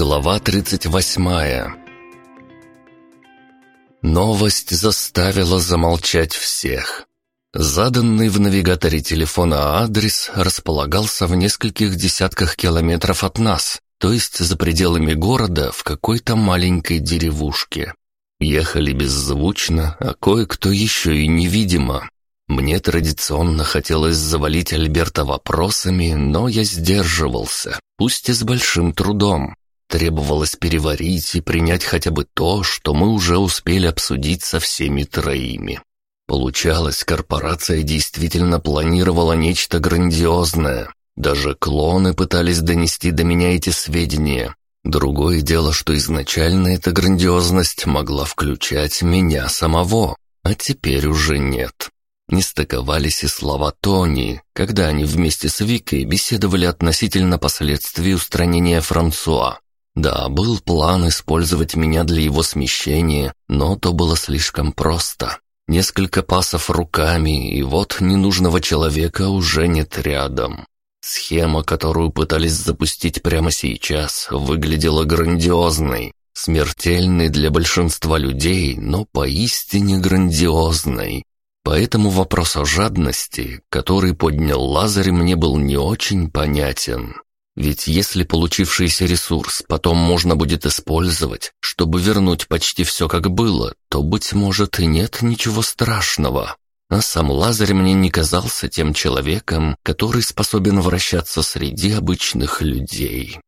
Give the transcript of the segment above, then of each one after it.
Глава 38 Новость заставила замолчать всех. Заданный в навигаторе телефона адрес располагался в нескольких десятках километров от нас, то есть за пределами города в какой-то маленькой деревушке. Ехали беззвучно, а кое-кто еще и невидимо. Мне традиционно хотелось завалить Альберта вопросами, но я сдерживался, пусть и с большим трудом. Требовалось переварить и принять хотя бы то, что мы уже успели обсудить со всеми троими. Получалось, корпорация действительно планировала нечто грандиозное. Даже клоны пытались донести до меня эти сведения. Другое дело, что изначально эта грандиозность могла включать меня самого, а теперь уже нет. Не стыковались и слова Тони, когда они вместе с Викой беседовали относительно последствий устранения Франсуа. Да, был план использовать меня для его смещения, но то было слишком просто. Несколько пасов руками, и вот ненужного человека уже нет рядом. Схема, которую пытались запустить прямо сейчас, выглядела грандиозной, смертельной для большинства людей, но поистине грандиозной. Поэтому вопрос о жадности, который поднял Лазарь, мне был не очень понятен. Ведь если получившийся ресурс потом можно будет использовать, чтобы вернуть почти все как было, то, быть может, и нет ничего страшного. А сам Лазарь мне не казался тем человеком, который способен вращаться среди обычных людей.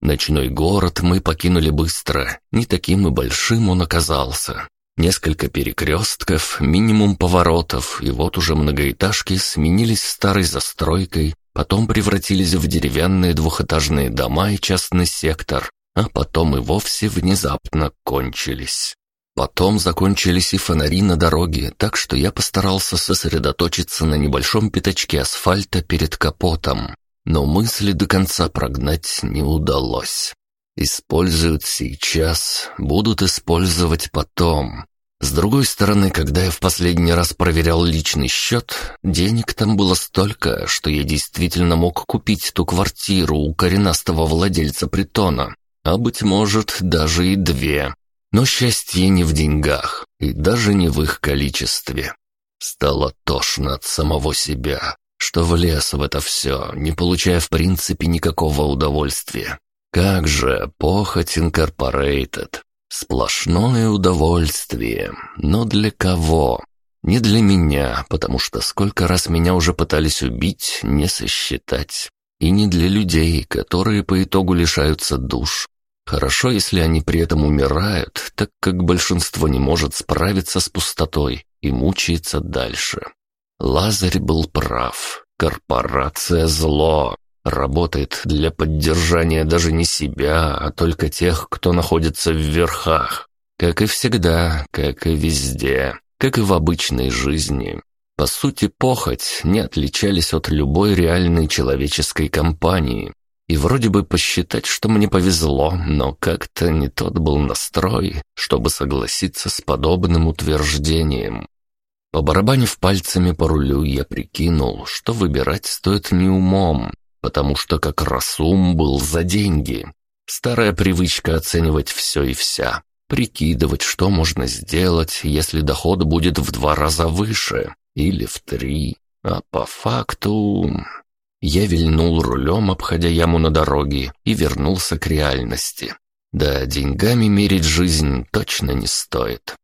Ночной город мы покинули быстро, не таким и большим он оказался. Несколько перекрестков, минимум поворотов, и вот уже многоэтажки сменились старой застройкой, потом превратились в деревянные двухэтажные дома и частный сектор, а потом и вовсе внезапно кончились. Потом закончились и фонари на дороге, так что я постарался сосредоточиться на небольшом пятачке асфальта перед капотом, но мысли до конца прогнать не удалось. Используют сейчас, будут использовать потом. С другой стороны, когда я в последний раз проверял личный счет, денег там было столько, что я действительно мог купить ту квартиру у коренастого владельца притона, а, быть может, даже и две. Но счастье не в деньгах, и даже не в их количестве. Стало тошно от самого себя, что влез в это все, не получая в принципе никакого удовольствия. Как же, похоть инкорпорейтед. Сплошное удовольствие. Но для кого? Не для меня, потому что сколько раз меня уже пытались убить, не сосчитать. И не для людей, которые по итогу лишаются душ. Хорошо, если они при этом умирают, так как большинство не может справиться с пустотой и мучается дальше. Лазарь был прав. Корпорация зло работает для поддержания даже не себя, а только тех, кто находится в верхах. Как и всегда, как и везде, как и в обычной жизни. По сути, похоть не отличались от любой реальной человеческой компании. И вроде бы посчитать, что мне повезло, но как-то не тот был настрой, чтобы согласиться с подобным утверждением. Побарабанив пальцами по рулю, я прикинул, что выбирать стоит не умом, потому что как раз ум был за деньги. Старая привычка оценивать все и вся, прикидывать, что можно сделать, если доход будет в два раза выше или в три. А по факту... Я вильнул рулем, обходя яму на дороге, и вернулся к реальности. Да, деньгами мерить жизнь точно не стоит.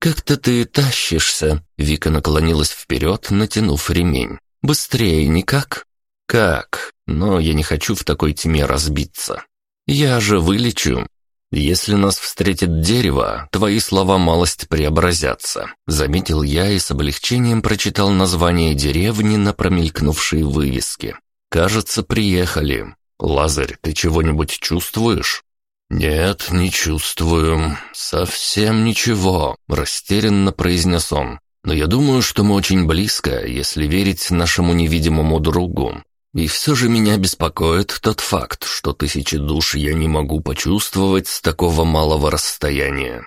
«Как-то ты тащишься», — Вика наклонилась вперед, натянув ремень. «Быстрее никак?» «Как? Но я не хочу в такой тьме разбиться. Я же вылечу. Если нас встретит дерево, твои слова малость преобразятся», — заметил я и с облегчением прочитал название деревни на промелькнувшей вывеске. «Кажется, приехали. Лазарь, ты чего-нибудь чувствуешь?» «Нет, не чувствую. Совсем ничего», — растерянно произнес он. «Но я думаю, что мы очень близко, если верить нашему невидимому другу. И все же меня беспокоит тот факт, что тысячи душ я не могу почувствовать с такого малого расстояния.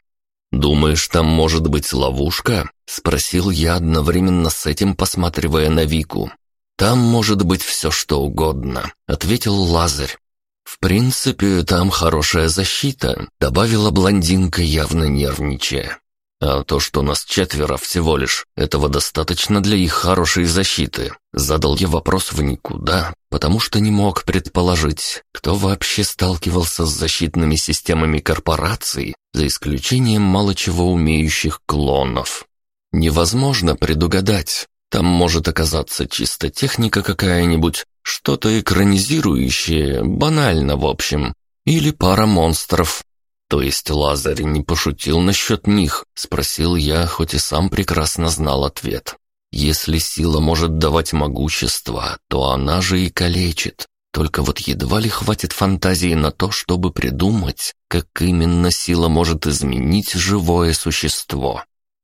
«Думаешь, там может быть ловушка?» — спросил я одновременно с этим, посматривая на Вику. «Там может быть все что угодно», — ответил Лазарь. «В принципе, там хорошая защита», — добавила блондинка, явно нервничая. «А то, что нас четверо всего лишь, этого достаточно для их хорошей защиты». Задал я вопрос в никуда, потому что не мог предположить, кто вообще сталкивался с защитными системами корпораций, за исключением мало чего умеющих клонов. Невозможно предугадать. Там может оказаться чисто техника какая-нибудь, что-то экранизирующее, банально в общем, или пара монстров. То есть Лазарь не пошутил насчет них, спросил я, хоть и сам прекрасно знал ответ. Если сила может давать могущество, то она же и калечит. Только вот едва ли хватит фантазии на то, чтобы придумать, как именно сила может изменить живое существо.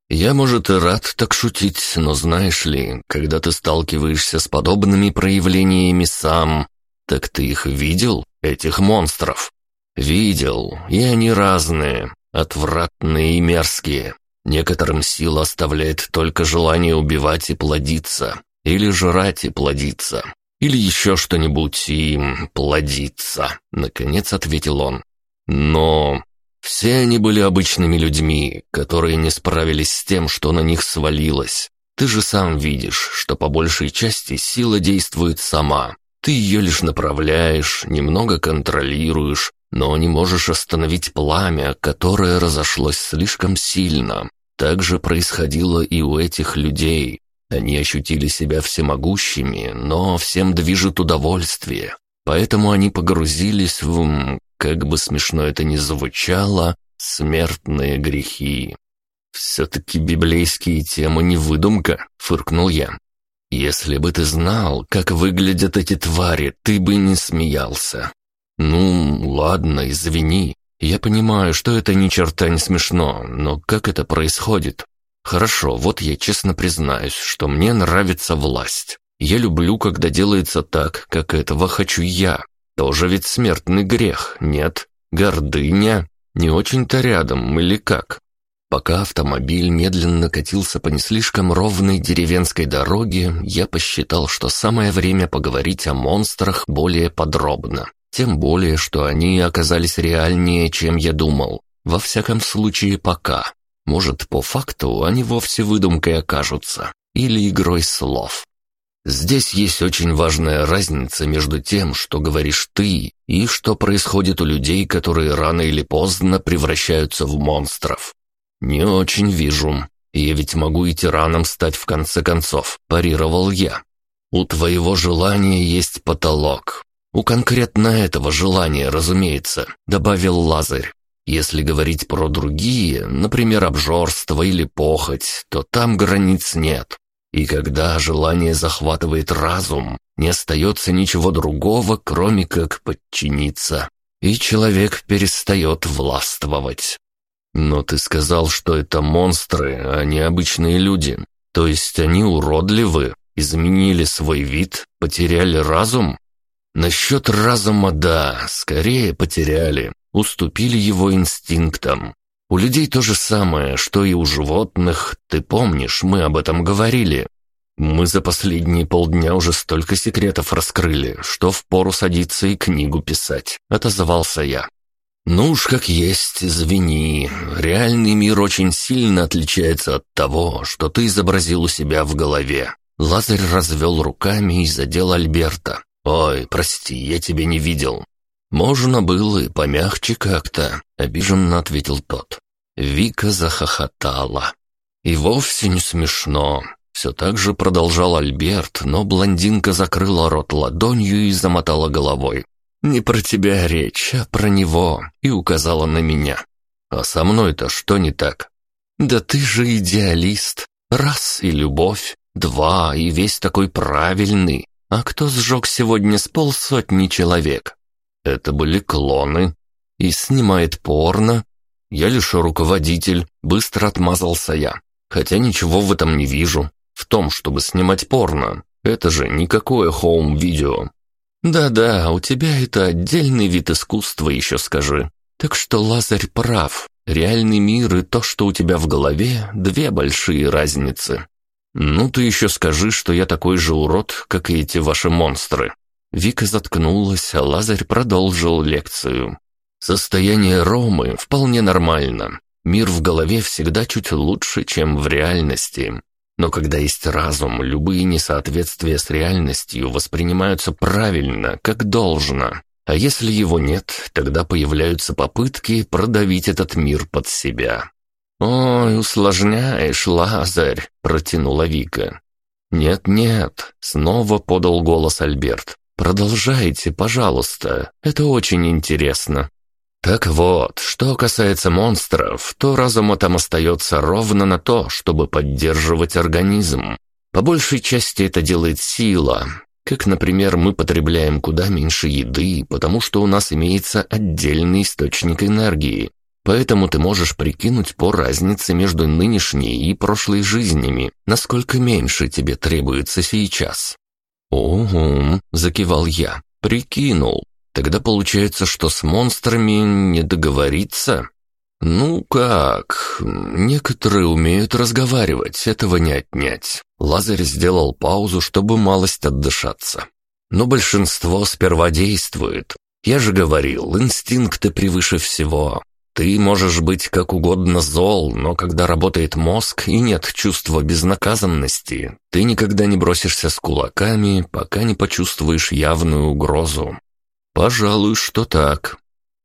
Я, может, и рад так шутить, но знаешь ли, когда ты сталкиваешься с подобными проявлениями сам, так ты их видел, этих монстров? Видел, и они разные, отвратные и мерзкие. Некоторым сила оставляет только желание убивать и плодиться, или жрать и плодиться, или еще что-нибудь и плодиться, наконец ответил он. Но все они были обычными людьми, которые не справились с тем, что на них свалилось. Ты же сам видишь, что по большей части сила действует сама. Ты ее лишь направляешь, немного контролируешь, но не можешь остановить пламя, которое разошлось слишком сильно. Так же происходило и у этих людей. Они ощутили себя всемогущими, но всем движет удовольствие. Поэтому они погрузились в как бы смешно это ни звучало, смертные грехи. «Все-таки библейские темы не выдумка», — фыркнул я. «Если бы ты знал, как выглядят эти твари, ты бы не смеялся». «Ну, ладно, извини. Я понимаю, что это ни черта не смешно, но как это происходит?» «Хорошо, вот я честно признаюсь, что мне нравится власть. Я люблю, когда делается так, как этого хочу я. Тоже ведь смертный грех, нет? Гордыня? Не очень-то рядом, или как? Пока автомобиль медленно катился по не слишком ровной деревенской дороге, я посчитал, что самое время поговорить о монстрах более подробно. Тем более, что они оказались реальнее, чем я думал. Во всяком случае, пока. Может, по факту они вовсе выдумкой окажутся. Или игрой слов. Здесь есть очень важная разница между тем, что говоришь ты, и что происходит у людей, которые рано или поздно превращаются в монстров. Не очень вижу. Я ведь могу и тираном стать в конце концов, парировал я. У твоего желания есть потолок. У конкретно этого желания, разумеется, добавил Лазарь. Если говорить про другие, например, обжорство или похоть, то там границ нет. И когда желание захватывает разум, не остается ничего другого, кроме как подчиниться. И человек перестает властвовать. Но ты сказал, что это монстры, а не обычные люди. То есть они уродливы, изменили свой вид, потеряли разум? Насчет разума да, скорее потеряли, уступили его инстинктам. У людей то же самое, что и у животных. Ты помнишь, мы об этом говорили. Мы за последние полдня уже столько секретов раскрыли, что впору садиться и книгу писать», — отозвался я. «Ну уж как есть, извини. Реальный мир очень сильно отличается от того, что ты изобразил у себя в голове». Лазарь развел руками и задел Альберта. «Ой, прости, я тебя не видел. «Можно было и помягче как-то», — обиженно ответил тот. Вика захохотала. «И вовсе не смешно». Все так же продолжал Альберт, но блондинка закрыла рот ладонью и замотала головой. «Не про тебя речь, а про него», и указала на меня. «А со мной-то что не так?» «Да ты же идеалист. Раз и любовь, два и весь такой правильный. А кто сжег сегодня с полсотни человек?» Это были клоны. И снимает порно. Я лишь руководитель, быстро отмазался я. Хотя ничего в этом не вижу. В том, чтобы снимать порно. Это же никакое хоум-видео. Да-да, у тебя это отдельный вид искусства, еще скажи. Так что Лазарь прав. Реальный мир и то, что у тебя в голове, две большие разницы. Ну ты еще скажи, что я такой же урод, как и эти ваши монстры. Вика заткнулась, а Лазарь продолжил лекцию. «Состояние Ромы вполне нормально. Мир в голове всегда чуть лучше, чем в реальности. Но когда есть разум, любые несоответствия с реальностью воспринимаются правильно, как должно. А если его нет, тогда появляются попытки продавить этот мир под себя. «Ой, усложняешь, Лазарь!» — протянула Вика. «Нет-нет», — снова подал голос Альберт. «Продолжайте, пожалуйста, это очень интересно». Так вот, что касается монстров, то разума там остается ровно на то, чтобы поддерживать организм. По большей части это делает сила. Как, например, мы потребляем куда меньше еды, потому что у нас имеется отдельный источник энергии. Поэтому ты можешь прикинуть по разнице между нынешней и прошлой жизнями, насколько меньше тебе требуется сейчас. «Угу», — закивал я, — «прикинул. Тогда получается, что с монстрами не договориться. Ну как, некоторые умеют разговаривать, этого не отнять. Лазарь сделал паузу, чтобы малость отдышаться. Но большинство сперва действует. Я же говорил, инстинкты превыше всего. Ты можешь быть как угодно зол, но когда работает мозг и нет чувства безнаказанности, ты никогда не бросишься с кулаками, пока не почувствуешь явную угрозу. «Пожалуй, что так».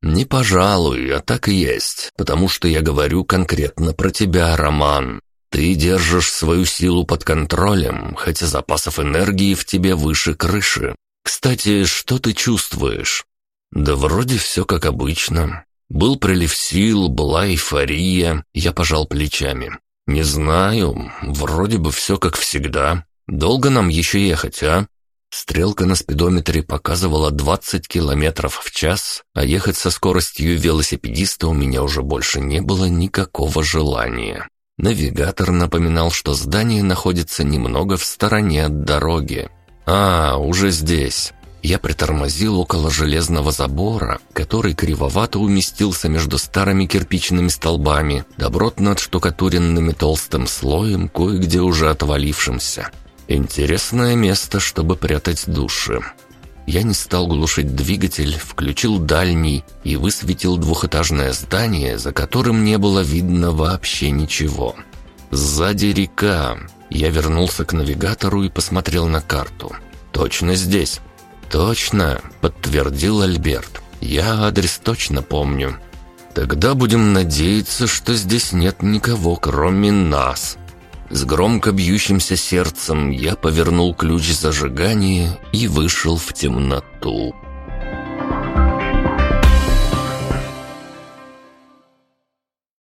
«Не пожалуй, а так и есть, потому что я говорю конкретно про тебя, Роман. Ты держишь свою силу под контролем, хотя запасов энергии в тебе выше крыши. Кстати, что ты чувствуешь?» «Да вроде все как обычно. Был прилив сил, была эйфория, я пожал плечами. Не знаю, вроде бы все как всегда. Долго нам еще ехать, а?» Стрелка на спидометре показывала 20 километров в час, а ехать со скоростью велосипедиста у меня уже больше не было никакого желания. Навигатор напоминал, что здание находится немного в стороне от дороги. «А, уже здесь». Я притормозил около железного забора, который кривовато уместился между старыми кирпичными столбами, добротно отштукатуренными толстым слоем, кое-где уже отвалившимся. Интересное место, чтобы прятать души. Я не стал глушить двигатель, включил дальний и высветил двухэтажное здание, за которым не было видно вообще ничего. Сзади река. Я вернулся к навигатору и посмотрел на карту. «Точно здесь?» «Точно», — подтвердил Альберт. «Я адрес точно помню». «Тогда будем надеяться, что здесь нет никого, кроме нас», с громко бьющимся сердцем я повернул ключ зажигания и вышел в темноту.